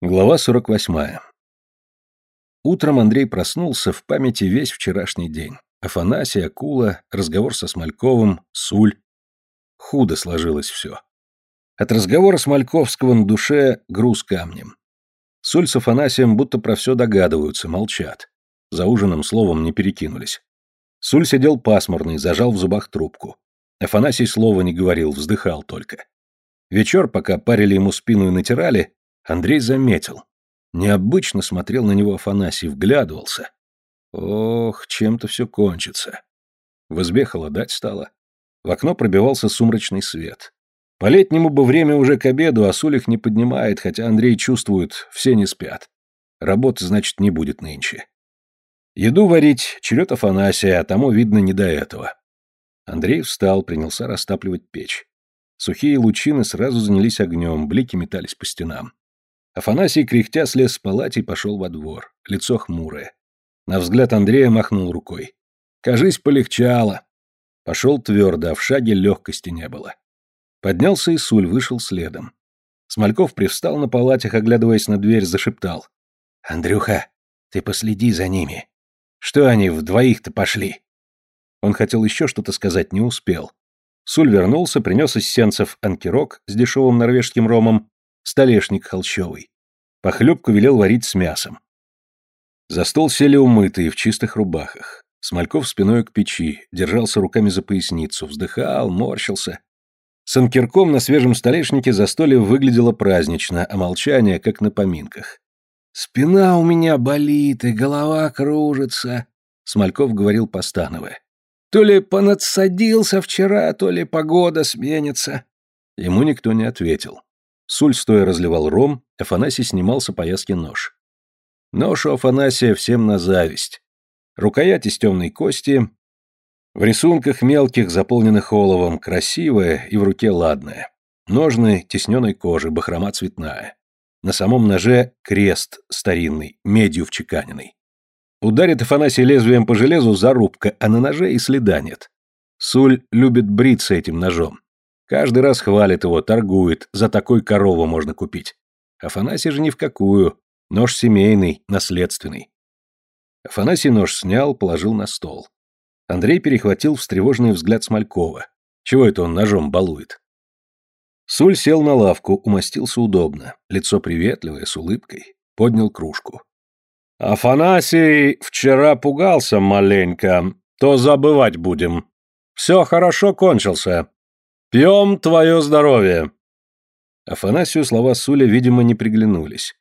Глава 48. Утром Андрей проснулся в памяти весь вчерашний день. Афанасий, Акула, разговор со Смольковым, Суль. Худо сложилось все. От разговора Смольковского на душе груз камнем. Суль с Афанасием будто про все догадываются, молчат. За ужином словом не перекинулись. Суль сидел пасмурный, зажал в зубах трубку. Афанасий слова не говорил, вздыхал только. Вечер, пока парили ему спину и натирали, Андрей заметил. Необычно смотрел на него Афанасий, вглядывался. Ох, чем-то все кончится. В избе холодать стало. В окно пробивался сумрачный свет. По-летнему бы время уже к обеду, а Сулих не поднимает, хотя Андрей чувствует, все не спят. Работы, значит, не будет нынче. Еду варить, черед Афанасия, а тому, видно, не до этого. Андрей встал, принялся растапливать печь. Сухие лучины сразу занялись огнем, блики метались по стенам. Афанасий, кряхтя, слез с палати и пошел во двор. Лицо хмурое. На взгляд Андрея махнул рукой. «Кажись, полегчало». Пошел твердо, а в шаге легкости не было. Поднялся Исуль, вышел следом. Смольков привстал на палатях, оглядываясь на дверь, зашептал. «Андрюха, ты последи за ними. Что они в двоих-то пошли?» Он хотел еще что-то сказать, не успел. Суль вернулся, принес из сенцев анкерок с дешевым норвежским ромом, столешник холщовый. Похлебку велел варить с мясом. За стол сели умытые, в чистых рубахах. Смольков спиной к печи, держался руками за поясницу, вздыхал, морщился. С анкерком на свежем столешнике застолье выглядело празднично, а молчание, как на поминках. «Спина у меня болит, и голова кружится», — Смольков говорил постановая. «То ли понадсадился вчера, то ли погода сменится». Ему никто не ответил. Суль стоя разливал ром, Афанасий снимал с опояски нож. Нож у Афанасия всем на зависть. Рукоять из темной кости, в рисунках мелких, заполненных оловом, красивая и в руке ладная. Ножны тесненной кожи, бахрома цветная. На самом ноже крест старинный, медью вчеканенный. Ударит Афанасий лезвием по железу зарубка, а на ноже и следа нет. Суль любит бриться этим ножом. Каждый раз хвалит его, торгует, за такой корову можно купить. Афанасий же ни в какую. Нож семейный, наследственный. Афанасий нож снял, положил на стол. Андрей перехватил встревоженный взгляд Смолькова. Чего это он ножом балует? Суль сел на лавку, умостился удобно. Лицо приветливое, с улыбкой. Поднял кружку. «Афанасий вчера пугался маленько. То забывать будем. Все хорошо кончился. Пьем твое здоровье!» Афанасию слова Суля, видимо, не приглянулись.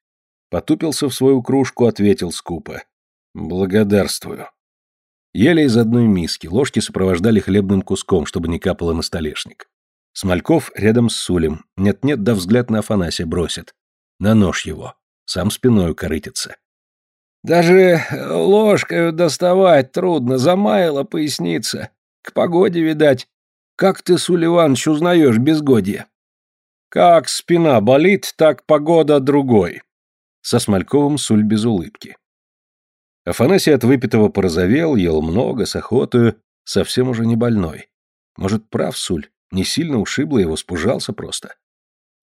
Потупился в свою кружку, ответил скупо. «Благодарствую». Ели из одной миски, ложки сопровождали хлебным куском, чтобы не капало на столешник. Смольков рядом с Сулем. Нет-нет, да взгляд на Афанасия бросит. На нож его. Сам спиною корытится. «Даже ложкой доставать трудно, замаяла поясница. К погоде, видать, как ты, Сулливанович, узнаешь безгодие? Как спина болит, так погода другой. Со Смольковым Суль без улыбки. Афанасий от выпитого порозовел, ел много, с охотою, совсем уже не больной. Может, прав Суль, не сильно ушибло его, спужался просто.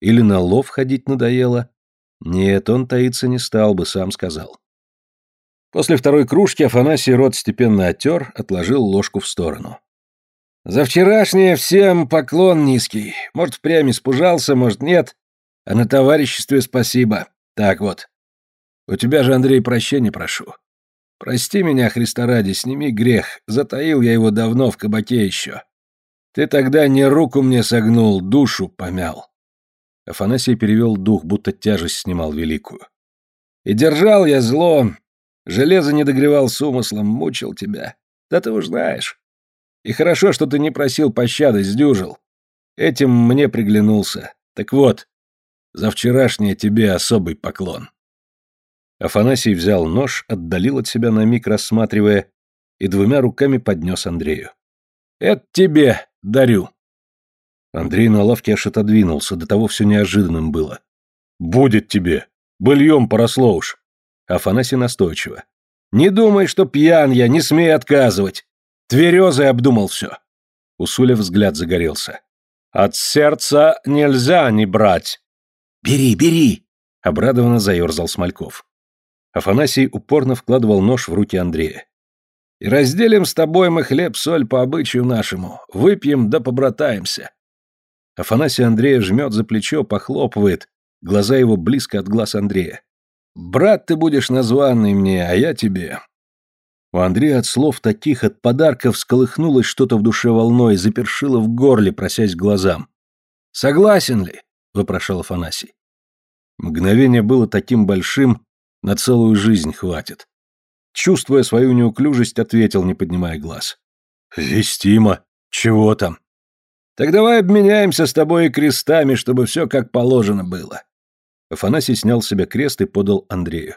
Или на лов ходить надоело? Нет, он таиться не стал бы, сам сказал. После второй кружки Афанасий рот степенно оттер, отложил ложку в сторону. За вчерашнее всем поклон низкий. Может, впрямь испужался, может, нет. А на товариществе спасибо. Так вот. У тебя же, Андрей, прощения прошу. Прости меня, Христа ради, сними грех. Затаил я его давно в кабаке еще. Ты тогда не руку мне согнул, душу помял. Афанасий перевел дух, будто тяжесть снимал великую. И держал я зло. Железо не догревал с умыслом, мучил тебя. Да ты уж знаешь. И хорошо, что ты не просил пощады, сдюжил. Этим мне приглянулся. Так вот, за вчерашнее тебе особый поклон. Афанасий взял нож, отдалил от себя на миг, рассматривая, и двумя руками поднес Андрею. «Это тебе дарю». Андрей на лавке аж отодвинулся, до того все неожиданным было. «Будет тебе! Быльем поросло уж!» Афанасий настойчиво. «Не думай, что пьян я, не смей отказывать! Тверезый обдумал все. У взгляд загорелся. От сердца нельзя не брать. Бери, бери. Обрадованно заерзал Смольков. Афанасий упорно вкладывал нож в руки Андрея. «И разделим с тобой мы хлеб-соль по обычаю нашему. Выпьем да побратаемся». Афанасий Андрея жмет за плечо, похлопывает. Глаза его близко от глаз Андрея. «Брат ты будешь названный мне, а я тебе». У Андрея от слов таких, от подарков сколыхнулось что-то в душе волной, запершило в горле, просясь к глазам. «Согласен ли?» — вопрошал Афанасий. Мгновение было таким большим, на целую жизнь хватит. Чувствуя свою неуклюжесть, ответил, не поднимая глаз. «Вестимо. Чего там?» «Так давай обменяемся с тобой крестами, чтобы все как положено было». Афанасий снял с себя крест и подал Андрею.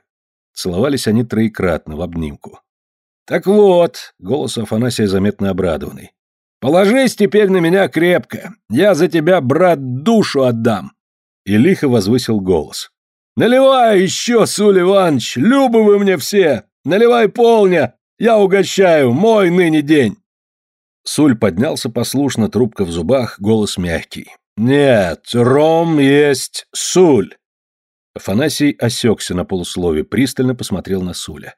Целовались они троекратно в обнимку. «Так вот», — голос Афанасия заметно обрадованный, «положись теперь на меня крепко. Я за тебя, брат, душу отдам». И лихо возвысил голос. «Наливай еще, Суль Иванович, любы вы мне все! Наливай полня, я угощаю, мой ныне день!» Суль поднялся послушно, трубка в зубах, голос мягкий. «Нет, ром есть Суль!» Афанасий осекся на полуслове, пристально посмотрел на Суля.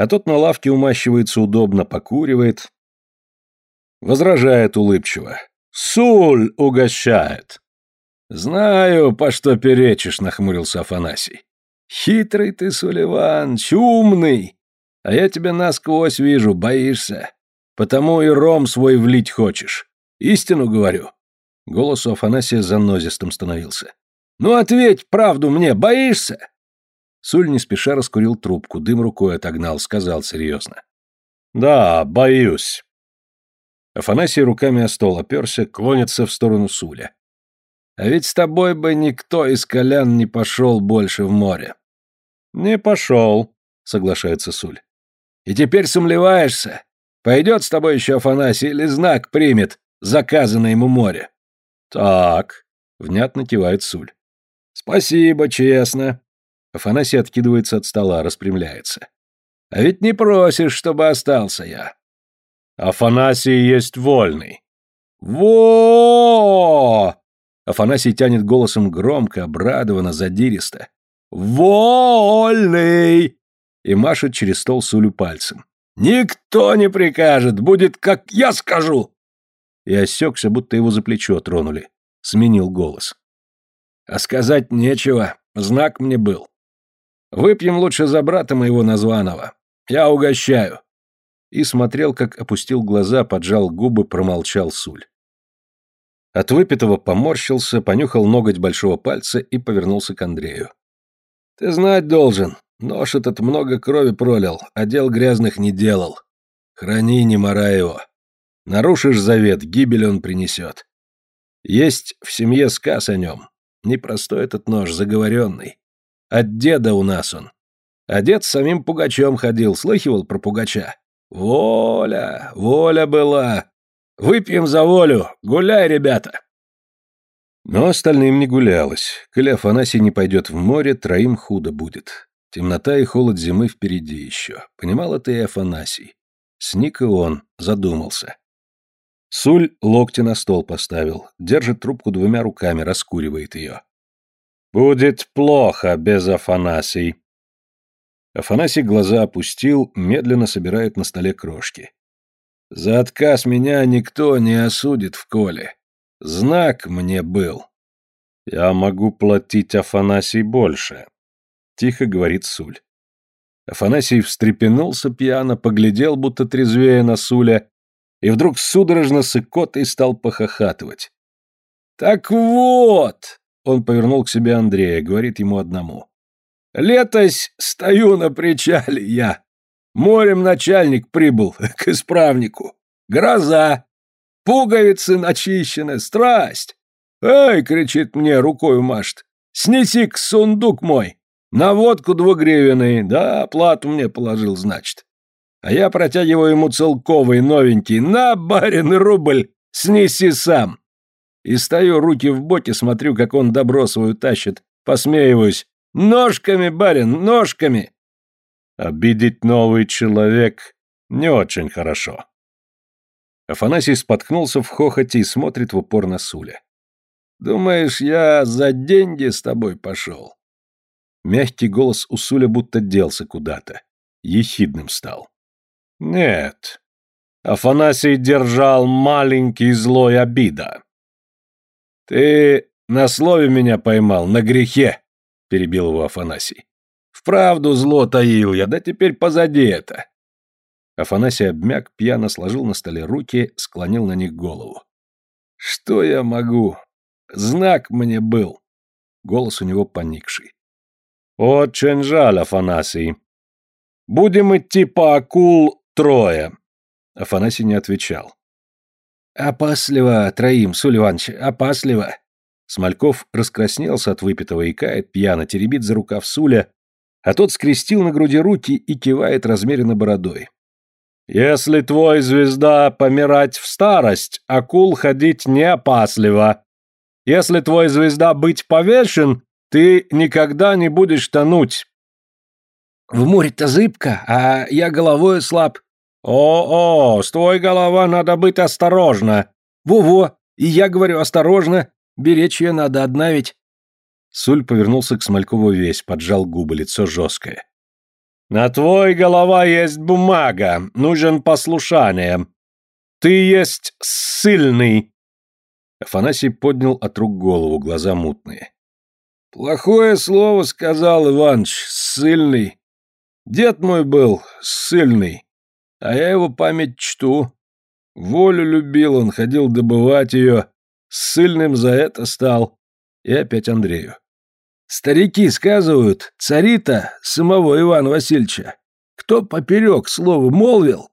А тот на лавке умащивается удобно, покуривает. Возражает улыбчиво. «Суль угощает!» «Знаю, по что перечишь», — нахмурился Афанасий. «Хитрый ты, Сулливан, умный, а я тебя насквозь вижу, боишься. Потому и ром свой влить хочешь. Истину говорю». Голос у Афанасия занозистым становился. «Ну ответь правду мне, боишься?» Суль не спеша раскурил трубку, дым рукой отогнал, сказал серьезно. «Да, боюсь». Афанасий руками о стол оперся, клонится в сторону Суля. А ведь с тобой бы никто из колян не пошел больше в море. Не пошел, соглашается Суль. И теперь сомневаешься? Пойдет с тобой еще Афанасий или знак примет, заказанное ему море? Так, внятно кивает Суль. Спасибо, честно. Афанасий откидывается от стола, распрямляется. А ведь не просишь, чтобы остался я. Афанасий есть вольный. Во! Афанасий тянет голосом громко, обрадованно, задиристо. «Вольный!» И машет через стол Сулю пальцем. «Никто не прикажет, будет, как я скажу!» И осекся, будто его за плечо тронули. Сменил голос. «А сказать нечего, знак мне был. Выпьем лучше за брата моего названого. Я угощаю!» И смотрел, как опустил глаза, поджал губы, промолчал Суль. От выпитого поморщился, понюхал ноготь большого пальца и повернулся к Андрею. «Ты знать должен, нож этот много крови пролил, а дел грязных не делал. Храни, не мора его. Нарушишь завет, гибель он принесет. Есть в семье сказ о нем. Непростой этот нож, заговоренный. От деда у нас он. А дед с самим Пугачем ходил, слыхивал про Пугача? Воля, воля была. Выпьем за волю! Гуляй, ребята!» Но остальным не гулялось. Коли Афанасий не пойдет в море, троим худо будет. Темнота и холод зимы впереди еще. Понимал это и Афанасий. Сник и он, задумался. Суль локти на стол поставил, держит трубку двумя руками, раскуривает ее. «Будет плохо без Афанасий». Афанасий глаза опустил, медленно собирает на столе крошки. За отказ меня никто не осудит в коле. Знак мне был. Я могу платить Афанасий больше, тихо говорит Суль. Афанасий встрепенулся пьяно, поглядел, будто трезвее на Суля, и вдруг судорожно с икотой стал похохатывать. «Так вот!» — он повернул к себе Андрея, говорит ему одному. «Летось стою на причале я, Морем начальник прибыл к исправнику. Гроза. Пуговицы начищены, страсть. «Эй!» — кричит мне, рукой машет. «Снеси к сундук мой! На водку двугривенный, да, плату мне положил, значит». А я протягиваю ему целковый, новенький. «На, барин, рубль! Снеси сам!» И стою, руки в боке, смотрю, как он добро свою тащит. Посмеиваюсь. «Ножками, барин, ножками!» Обидеть новый человек не очень хорошо. Афанасий споткнулся в хохоте и смотрит в упор на Суля. «Думаешь, я за деньги с тобой пошел? Мягкий голос у Суля будто делся куда-то. Ехидным стал. Нет. Афанасий держал маленький злой обида. Ты на слове меня поймал, на грехе, перебил его Афанасий. Вправду зло таил я, да теперь позади это. Афанасий обмяк, пьяно сложил на столе руки, склонил на них голову. Что я могу? Знак мне был. Голос у него поникший. Очень жаль, Афанасий. Будем идти по акул трое. Афанасий не отвечал. «Опасливо троим, Сулливанович, опасливо!» Смольков раскраснелся от выпитого и кает, пьяно теребит за рукав Суля, а тот скрестил на груди руки и кивает размеренно бородой. «Если твой звезда помирать в старость, акул ходить не опасливо. Если твой звезда быть повешен, ты никогда не будешь тонуть». «В море-то зыбко, а я головой слаб». «О-о, твой голова надо быть осторожно». «Во-во, и я говорю осторожно, беречь ее надо одна ведь». Суль повернулся к Смолькову весь, поджал губы, лицо жесткое. «На твой голова есть бумага, нужен послушание. Ты есть сильный». Афанасий поднял от рук голову, глаза мутные. «Плохое слово сказал Иваныч, сильный. Дед мой был сильный, а я его память чту. Волю любил, он ходил добывать ее, сильным за это стал. И опять Андрею. Старики сказывают, царита самого Ивана Васильевича. Кто поперек слово молвил?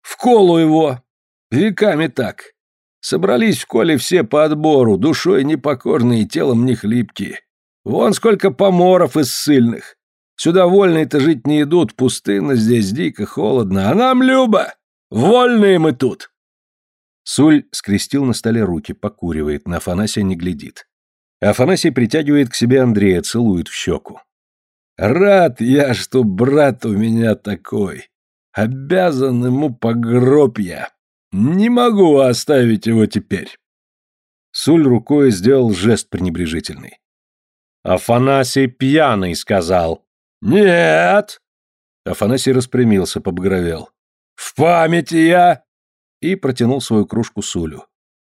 В колу его. Веками так. Собрались в коле все по отбору, душой непокорные, телом не хлипкие. Вон сколько поморов из ссыльных. Сюда вольные-то жить не идут, пустынно здесь, дико, холодно. А нам, Люба, вольные мы тут. Суль скрестил на столе руки, покуривает, на Афанасия не глядит. Афанасий притягивает к себе Андрея, целует в щеку. «Рад я, что брат у меня такой. Обязан ему по гроб я. Не могу оставить его теперь». Суль рукой сделал жест пренебрежительный. «Афанасий пьяный», — сказал. «Нет!» Афанасий распрямился, побагровел. «В памяти я!» И протянул свою кружку Сулю.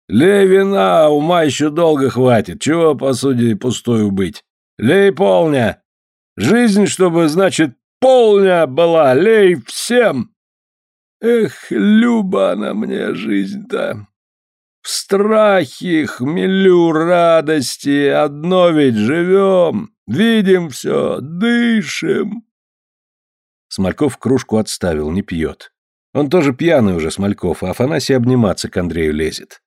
Лей вина, ума еще долго хватит. Чего, посуди, пустую быть? Лей полня. Жизнь, чтобы, значит, полня была. Лей всем. Эх, люба она мне жизнь-то. В страхе, хмелю, радости, одно ведь живем. Видим все, дышим. Смольков кружку отставил, не пьет. Он тоже пьяный уже, Смольков, а Афанасий обниматься к Андрею лезет.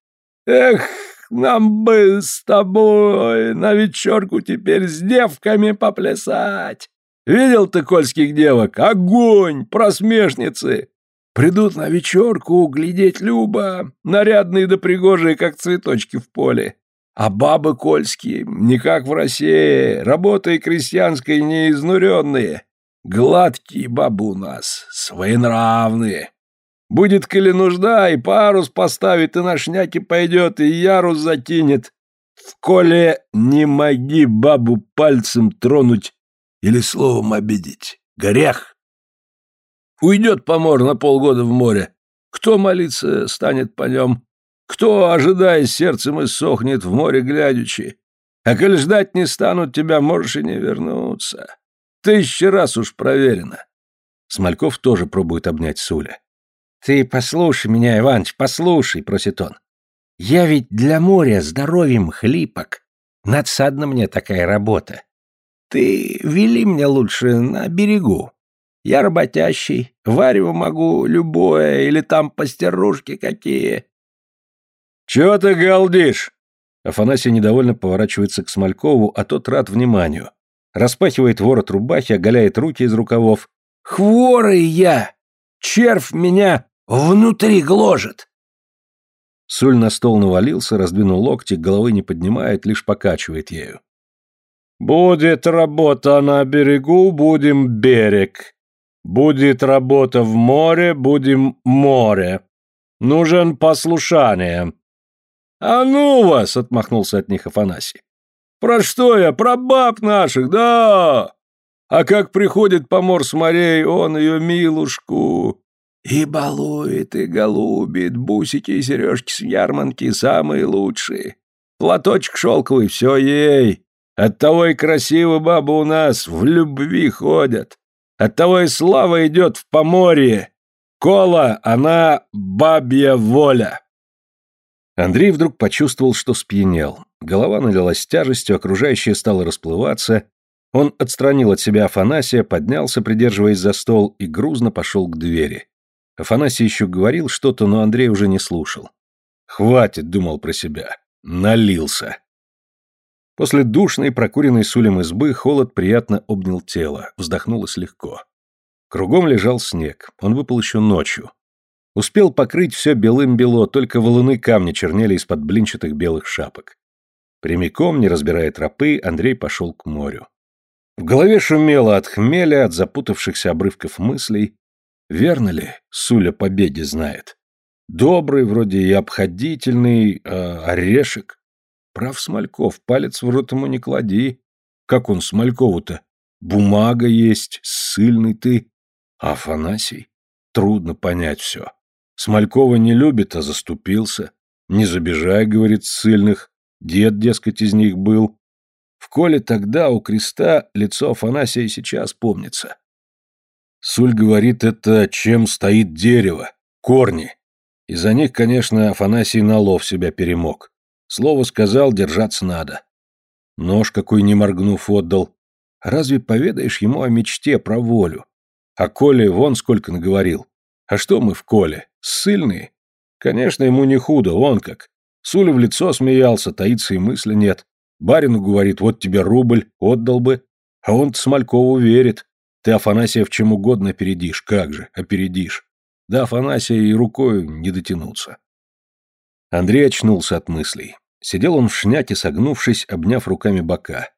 Эх, нам бы с тобой на вечерку теперь с девками поплясать. Видел ты кольских девок? Огонь, просмешницы. Придут на вечерку глядеть Люба, нарядные да пригожие, как цветочки в поле. А бабы кольские, не как в России, работой крестьянской не изнуренные. Гладкие бабы у нас, своенравные. Будет, коли нужда, и парус поставит, и на шняке пойдет, и ярус закинет. В коле не моги бабу пальцем тронуть или словом обидеть. Грех. Уйдет помор на полгода в море. Кто молиться станет по нем? Кто, ожидая сердцем, и сохнет в море глядячи? А коль ждать не станут, тебя можешь и не вернуться. Тысячи раз уж проверено. Смольков тоже пробует обнять Суля. «Ты послушай меня, Иваныч, послушай», — просит он. «Я ведь для моря здоровьем хлипок. Надсадна мне такая работа. Ты вели мне лучше на берегу. Я работящий, варево могу любое, или там пастерушки какие». «Чего ты галдишь?» Афанасий недовольно поворачивается к Смолькову, а тот рад вниманию. Распахивает ворот рубахи, оголяет руки из рукавов. «Хворый я! Червь меня внутри гложет!» Суль на стол навалился, раздвинул локти, головы не поднимает, лишь покачивает ею. «Будет работа на берегу, будем берег. Будет работа в море, будем море. Нужен послушание». «А ну вас!» — отмахнулся от них Афанасий. Про что я? Про баб наших, да! А как приходит помор с морей, он ее милушку и балует, и голубит, бусики и сережки с ярманки самые лучшие. Платочек шелковый, все ей. Оттого и красивые бабы у нас в любви ходят. Оттого и слава идет в поморье. Кола, она бабья воля. Андрей вдруг почувствовал, что спьянел. Голова налилась тяжестью, окружающее стало расплываться. Он отстранил от себя Афанасия, поднялся, придерживаясь за стол, и грузно пошел к двери. Афанасий еще говорил что-то, но Андрей уже не слушал. «Хватит», — думал про себя. «Налился». После душной, прокуренной сулем избы холод приятно обнял тело, вздохнулось легко. Кругом лежал снег, он выпал еще ночью. Успел покрыть все белым-бело, только валуны камни чернели из-под блинчатых белых шапок. Прямиком, не разбирая тропы, Андрей пошел к морю. В голове шумело от хмеля, от запутавшихся обрывков мыслей. Верно ли, Суля победе знает? Добрый, вроде и обходительный, а орешек. Прав Смольков, палец в рот ему не клади. Как он Смолькову-то? Бумага есть, ссыльный ты. Афанасий? Трудно понять все. Смолькова не любит, а заступился. Не забежай, говорит, ссыльных. Дед, дескать, из них был. В коле тогда у креста лицо Афанасия сейчас помнится. Суль говорит, это чем стоит дерево, корни. И за них, конечно, Афанасий на лов себя перемог. Слово сказал, держаться надо. Нож какой не моргнув отдал. Разве поведаешь ему о мечте про волю? А Коле вон сколько наговорил. А что мы в Коле? Ссыльные? Конечно, ему не худо, он как. Суля в лицо смеялся, таится и мысли нет. Барину говорит, вот тебе рубль, отдал бы. А он Смолькову верит. Ты Афанасия в чем угодно опередишь, как же, опередишь. Да Афанасия и рукой не дотянуться. Андрей очнулся от мыслей. Сидел он в шняке, согнувшись, обняв руками бока.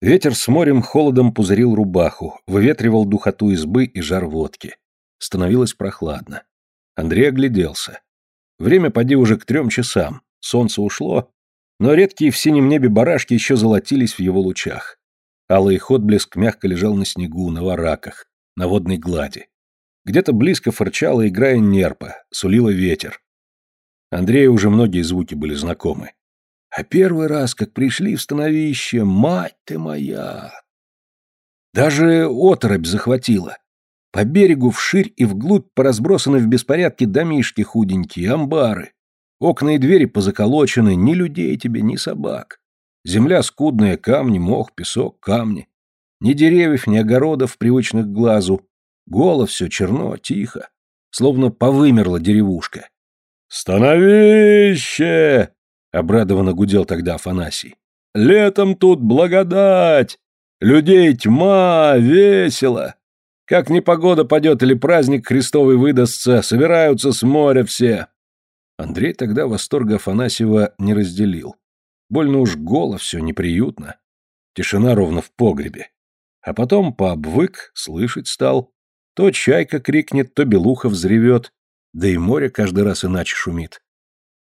Ветер с морем холодом пузырил рубаху, выветривал духоту избы и жар водки. Становилось прохладно. Андрей огляделся. Время поди уже к трем часам. Солнце ушло, но редкие в синем небе барашки еще золотились в его лучах. Алый отблеск мягко лежал на снегу, на вараках, на водной глади. Где-то близко фырчала, играя нерпа, сулила ветер. Андрею уже многие звуки были знакомы. А первый раз, как пришли в становище, мать ты моя! Даже оторопь захватила. По берегу вширь и вглубь поразбросаны в беспорядке домишки худенькие, амбары. Окна и двери позаколочены, ни людей тебе, ни собак. Земля скудная, камни, мох, песок, камни. Ни деревьев, ни огородов, привычных глазу. Голо все черно, тихо. Словно повымерла деревушка. «Становище!» — обрадованно гудел тогда Афанасий. «Летом тут благодать! Людей тьма, весело! Как непогода падет или праздник Христовый выдастся, собираются с моря все!» Андрей тогда восторга Афанасьева не разделил. Больно уж голо все, неприютно. Тишина ровно в погребе. А потом пообвык, слышать стал. То чайка крикнет, то белуха взревет. Да и море каждый раз иначе шумит.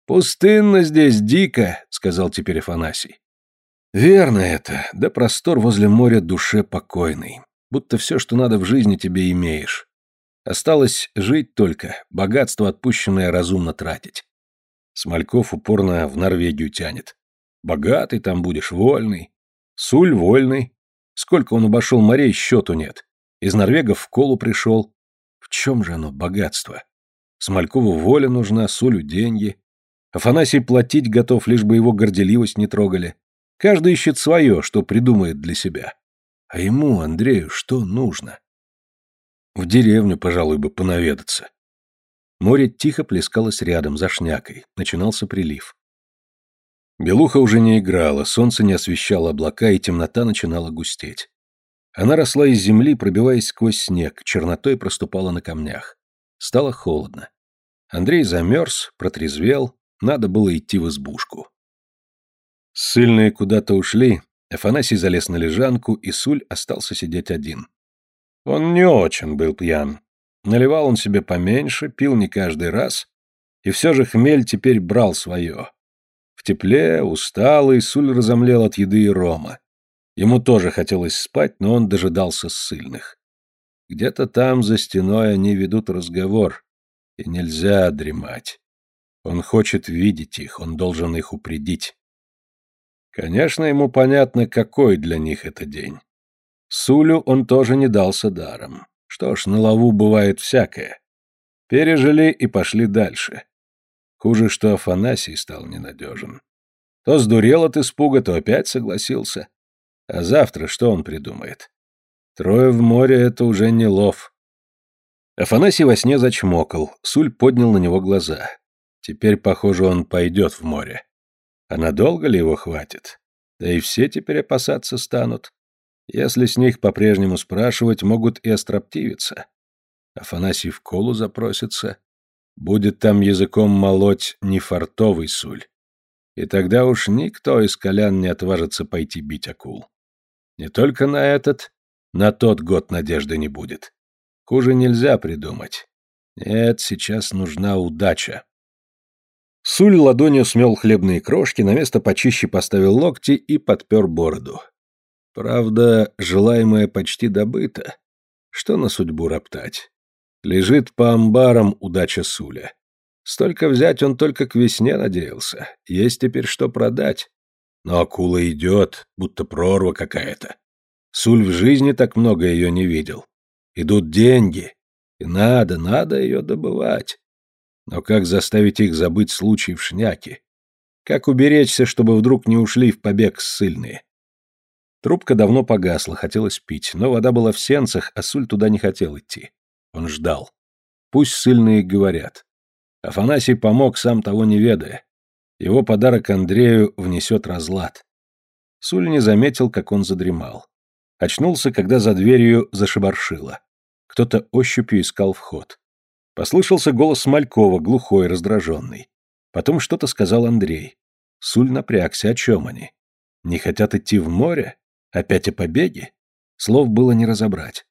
«Пустынно здесь, дико», — сказал теперь Афанасий. «Верно это, да простор возле моря душе покойный. Будто все, что надо в жизни, тебе имеешь. Осталось жить только, богатство отпущенное разумно тратить. Смольков упорно в Норвегию тянет. Богатый там будешь, вольный. Суль вольный. Сколько он обошел морей, счету нет. Из Норвегов в колу пришел. В чем же оно, богатство? Смолькову воля нужна, Сулю деньги. Афанасий платить готов, лишь бы его горделивость не трогали. Каждый ищет свое, что придумает для себя. А ему, Андрею, что нужно? В деревню, пожалуй, бы понаведаться. Море тихо плескалось рядом, за шнякой. Начинался прилив. Белуха уже не играла, солнце не освещало облака, и темнота начинала густеть. Она росла из земли, пробиваясь сквозь снег, чернотой проступала на камнях. Стало холодно. Андрей замерз, протрезвел, надо было идти в избушку. Сыльные куда-то ушли, Афанасий залез на лежанку, и Суль остался сидеть один. Он не очень был пьян. Наливал он себе поменьше, пил не каждый раз, и все же хмель теперь брал свое. В тепле, усталый, Суль разомлел от еды и рома. Ему тоже хотелось спать, но он дожидался ссыльных. Где-то там, за стеной, они ведут разговор, и нельзя дремать. Он хочет видеть их, он должен их упредить. Конечно, ему понятно, какой для них это день. Сулю он тоже не дался даром. Что ж, на лаву бывает всякое. Пережили и пошли дальше. Хуже, что Афанасий стал ненадежен. То сдурел от испуга, то опять согласился. А завтра что он придумает? Трое в море — это уже не лов. Афанасий во сне зачмокал, Суль поднял на него глаза. Теперь, похоже, он пойдет в море. А надолго ли его хватит? Да и все теперь опасаться станут. Если с них по-прежнему спрашивать, могут и остроптивиться. Афанасий в колу запросится. Будет там языком молоть не фартовый суль. И тогда уж никто из колян не отважится пойти бить акул. Не только на этот, на тот год надежды не будет. Хуже нельзя придумать. Нет, сейчас нужна удача. Суль ладонью смел хлебные крошки, на место почище поставил локти и подпер бороду. Правда, желаемое почти добыто. Что на судьбу роптать? Лежит по амбарам удача Суля. Столько взять он только к весне надеялся. Есть теперь что продать. Но акула идет, будто прорва какая-то. Суль в жизни так много ее не видел. Идут деньги. И надо, надо ее добывать. Но как заставить их забыть случай в шняке? Как уберечься, чтобы вдруг не ушли в побег ссыльные? Трубка давно погасла, хотелось пить, но вода была в сенцах, а Суль туда не хотел идти. Он ждал. Пусть сильные говорят. Афанасий помог, сам того не ведая. Его подарок Андрею внесет разлад. Суль не заметил, как он задремал. Очнулся, когда за дверью зашибаршило. Кто-то ощупью искал вход. Послышался голос Малькова, глухой, раздраженный. Потом что-то сказал Андрей. Суль напрягся, о чем они? Не хотят идти в море? Опять о побеге? Слов было не разобрать.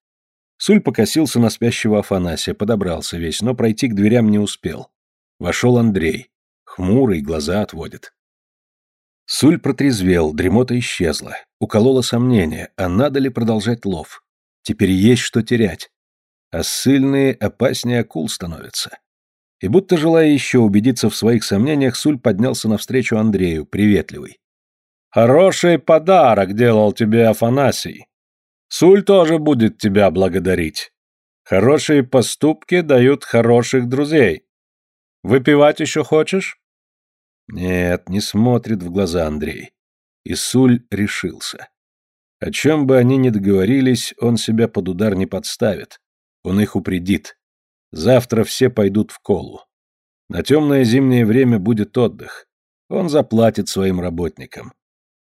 Суль покосился на спящего Афанасия, подобрался весь, но пройти к дверям не успел. Вошел Андрей. Хмурый, глаза отводит. Суль протрезвел, дремота исчезла. Укололо сомнение, а надо ли продолжать лов? Теперь есть что терять. А ссыльные опаснее акул становятся. И будто желая еще убедиться в своих сомнениях, Суль поднялся навстречу Андрею, приветливый. Хороший подарок делал тебе Афанасий. Суль тоже будет тебя благодарить. Хорошие поступки дают хороших друзей. Выпивать еще хочешь? Нет, не смотрит в глаза Андрей. И Суль решился. О чем бы они ни договорились, он себя под удар не подставит. Он их упредит. Завтра все пойдут в колу. На темное зимнее время будет отдых. Он заплатит своим работникам.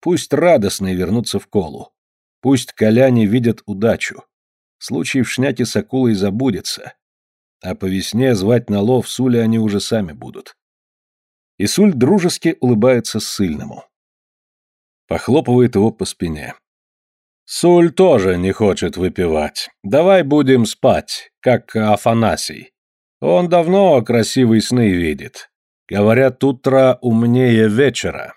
Пусть радостные вернутся в колу. Пусть коляне видят удачу. Случай в шняке с акулой забудется. А по весне звать на лов Суля они уже сами будут. И Суль дружески улыбается ссыльному. Похлопывает его по спине. Суль тоже не хочет выпивать. Давай будем спать, как Афанасий. Он давно красивые сны видит. Говорят, утро умнее вечера.